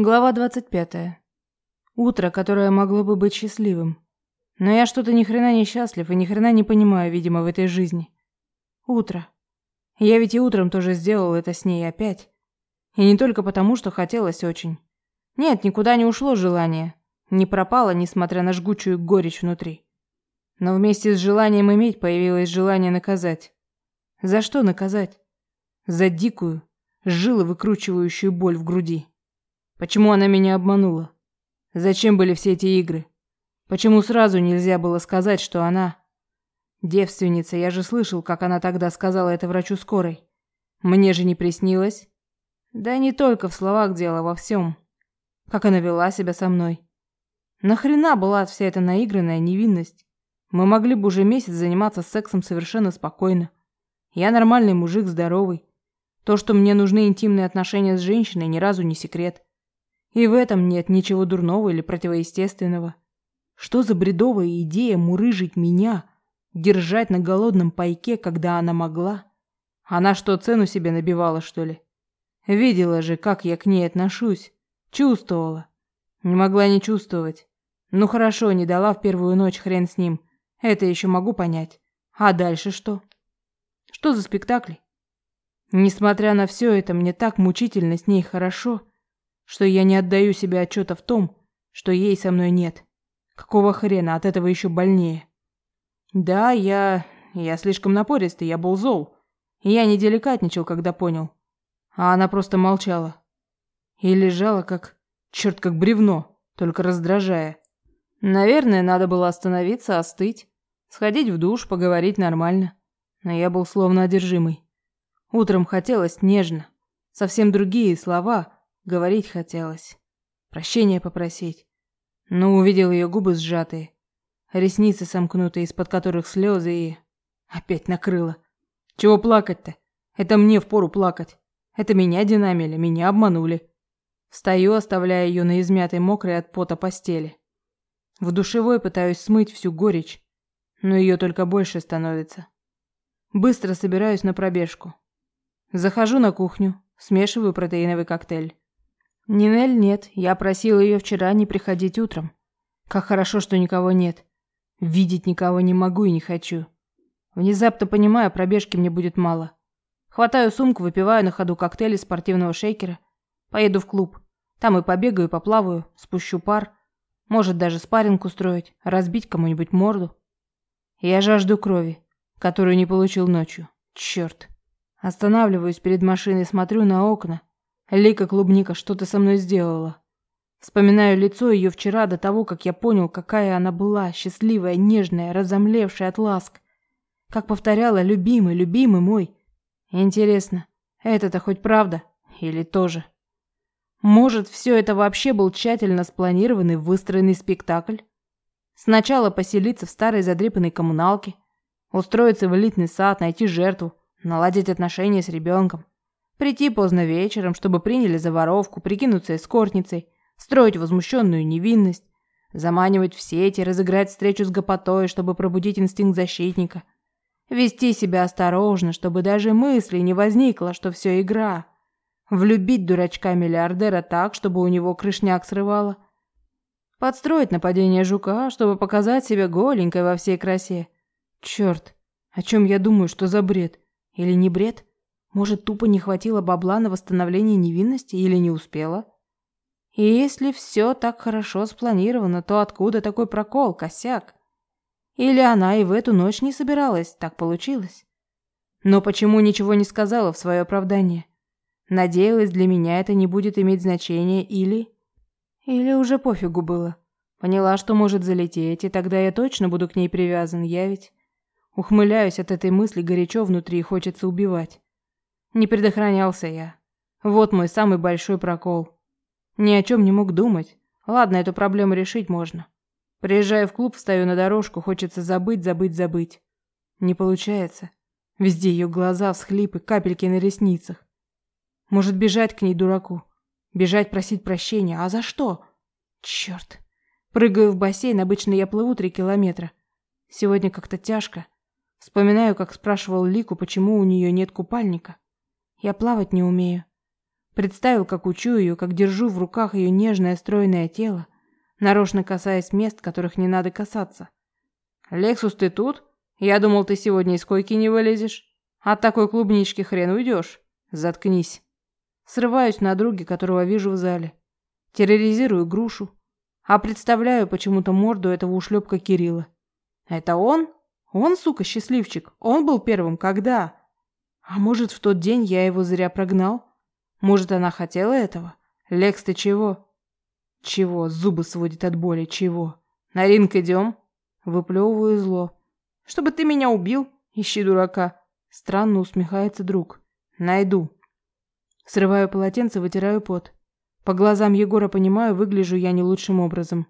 Глава 25. Утро, которое могло бы быть счастливым. Но я что-то ни хрена не счастлив и ни хрена не понимаю, видимо, в этой жизни. Утро. Я ведь и утром тоже сделал это с ней опять. И не только потому, что хотелось очень. Нет, никуда не ушло желание. Не пропало, несмотря на жгучую горечь внутри. Но вместе с желанием иметь появилось желание наказать. За что наказать? За дикую, жилы выкручивающую боль в груди. Почему она меня обманула? Зачем были все эти игры? Почему сразу нельзя было сказать, что она... Девственница, я же слышал, как она тогда сказала это врачу скорой. Мне же не приснилось. Да не только в словах дело, во всем. Как она вела себя со мной. Нахрена была вся эта наигранная невинность? Мы могли бы уже месяц заниматься сексом совершенно спокойно. Я нормальный мужик, здоровый. То, что мне нужны интимные отношения с женщиной, ни разу не секрет. И в этом нет ничего дурного или противоестественного. Что за бредовая идея мурыжить меня, держать на голодном пайке, когда она могла? Она что, цену себе набивала, что ли? Видела же, как я к ней отношусь. Чувствовала. Не могла не чувствовать. Ну хорошо, не дала в первую ночь, хрен с ним. Это еще могу понять. А дальше что? Что за спектакль? Несмотря на все это, мне так мучительно с ней хорошо что я не отдаю себе отчета в том, что ей со мной нет. Какого хрена, от этого еще больнее. Да, я... я слишком напористый, я был зол. Я не деликатничал, когда понял. А она просто молчала. И лежала как... черт, как бревно, только раздражая. Наверное, надо было остановиться, остыть. Сходить в душ, поговорить нормально. Но я был словно одержимый. Утром хотелось нежно. Совсем другие слова — Говорить хотелось. Прощения попросить. Но увидел ее губы сжатые. Ресницы сомкнутые, из-под которых слезы и... Опять накрыло. Чего плакать-то? Это мне впору плакать. Это меня динамили, меня обманули. Встаю, оставляя ее на измятой мокрой от пота постели. В душевой пытаюсь смыть всю горечь, но ее только больше становится. Быстро собираюсь на пробежку. Захожу на кухню, смешиваю протеиновый коктейль. Нинель нет, я просил ее вчера не приходить утром. Как хорошо, что никого нет. Видеть никого не могу и не хочу. Внезапно понимаю, пробежки мне будет мало. Хватаю сумку, выпиваю на ходу коктейль из спортивного шейкера. Поеду в клуб. Там и побегаю, поплаваю, спущу пар. Может, даже спарринг устроить, разбить кому-нибудь морду. Я жажду крови, которую не получил ночью. Черт. Останавливаюсь перед машиной, смотрю на окна. Лика Клубника, что ты со мной сделала? Вспоминаю лицо ее вчера до того, как я понял, какая она была, счастливая, нежная, разомлевшая от ласк. Как повторяла, любимый, любимый мой. Интересно, это-то хоть правда? Или тоже? Может, все это вообще был тщательно спланированный, выстроенный спектакль? Сначала поселиться в старой задрипанной коммуналке, устроиться в элитный сад, найти жертву, наладить отношения с ребенком. Прийти поздно вечером, чтобы приняли за воровку, прикинуться эскортницей, строить возмущенную невинность, заманивать в сети, разыграть встречу с гопотой, чтобы пробудить инстинкт защитника. Вести себя осторожно, чтобы даже мысли не возникло, что все игра. Влюбить дурачка-миллиардера так, чтобы у него крышняк срывало. Подстроить нападение жука, чтобы показать себя голенькой во всей красе. Черт, о чем я думаю, что за бред? Или не бред? Может, тупо не хватило бабла на восстановление невинности или не успела? И если все так хорошо спланировано, то откуда такой прокол, косяк? Или она и в эту ночь не собиралась, так получилось? Но почему ничего не сказала в свое оправдание? Надеялась, для меня это не будет иметь значения или... Или уже пофигу было. Поняла, что может залететь, и тогда я точно буду к ней привязан, я ведь... Ухмыляюсь от этой мысли горячо внутри, хочется убивать. Не предохранялся я. Вот мой самый большой прокол. Ни о чем не мог думать. Ладно, эту проблему решить можно. Приезжаю в клуб, встаю на дорожку, хочется забыть, забыть, забыть. Не получается. Везде ее глаза, всхлипы, капельки на ресницах. Может бежать к ней, дураку. Бежать просить прощения. А за что? Черт. Прыгаю в бассейн, обычно я плыву три километра. Сегодня как-то тяжко. Вспоминаю, как спрашивал Лику, почему у нее нет купальника. Я плавать не умею. Представил, как учу ее, как держу в руках ее нежное стройное тело, нарочно касаясь мест, которых не надо касаться. «Лексус, ты тут? Я думал, ты сегодня из койки не вылезешь. От такой клубнички хрен уйдешь. Заткнись». Срываюсь на друге, которого вижу в зале. Терроризирую грушу. А представляю почему-то морду этого ушлепка Кирилла. Это он? Он, сука, счастливчик. Он был первым. Когда? А может, в тот день я его зря прогнал? Может, она хотела этого? Лекс, ты чего? Чего? Зубы сводит от боли. Чего? На ринг идем? Выплевываю зло. Чтобы ты меня убил? Ищи дурака. Странно усмехается друг. Найду. Срываю полотенце, вытираю пот. По глазам Егора понимаю, выгляжу я не лучшим образом.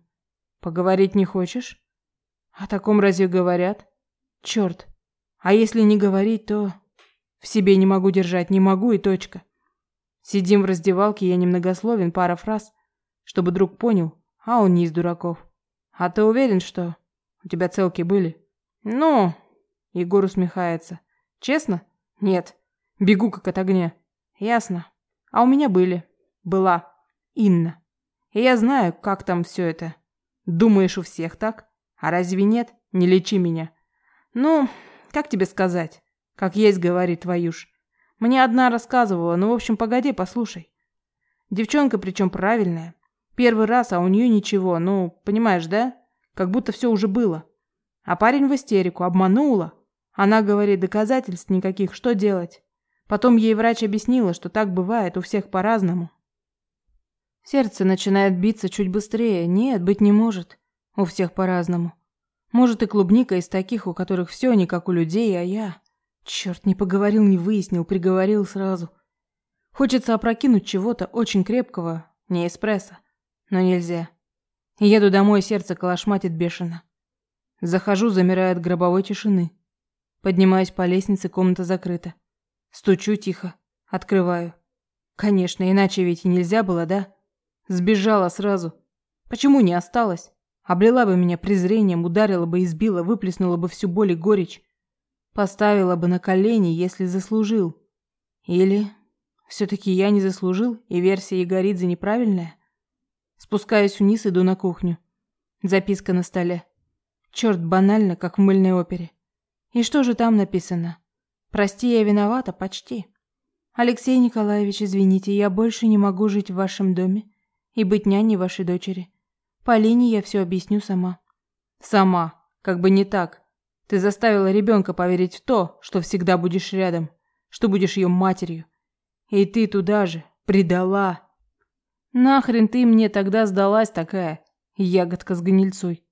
Поговорить не хочешь? О таком разве говорят? Черт. А если не говорить, то... В себе не могу держать, не могу и точка. Сидим в раздевалке, я немногословен, пара фраз, чтобы друг понял, а он не из дураков. А ты уверен, что у тебя целки были? Ну, Егор усмехается. Честно? Нет. Бегу как от огня. Ясно. А у меня были. Была. Инна. И я знаю, как там все это. Думаешь, у всех так? А разве нет? Не лечи меня. Ну, как тебе сказать? Как есть, говорит ж. Мне одна рассказывала, ну, в общем, погоди, послушай. Девчонка причем правильная. Первый раз, а у нее ничего, ну, понимаешь, да? Как будто все уже было. А парень в истерику, обманула. Она говорит, доказательств никаких, что делать? Потом ей врач объяснила, что так бывает, у всех по-разному. Сердце начинает биться чуть быстрее. Нет, быть не может. У всех по-разному. Может и клубника из таких, у которых все не как у людей, а я... Черт, не поговорил, не выяснил, приговорил сразу. Хочется опрокинуть чего-то очень крепкого, не эспрессо, но нельзя. Еду домой, сердце колошматит бешено. Захожу, замирая от гробовой тишины. Поднимаюсь по лестнице, комната закрыта. Стучу тихо. Открываю. Конечно, иначе ведь и нельзя было, да? Сбежала сразу. Почему не осталась? Облила бы меня презрением, ударила бы, избила, выплеснула бы всю боль и горечь. Поставила бы на колени, если заслужил. Или все-таки я не заслужил, и версия Егоридзе неправильная? Спускаюсь вниз, иду на кухню. Записка на столе. Черт, банально, как в мыльной опере. И что же там написано? Прости, я виновата, почти. Алексей Николаевич, извините, я больше не могу жить в вашем доме и быть няней вашей дочери. Полине я все объясню сама. Сама, как бы не так. Ты заставила ребенка поверить в то, что всегда будешь рядом, что будешь ее матерью. И ты туда же предала. Нахрен ты мне тогда сдалась такая, ягодка с гнильцой?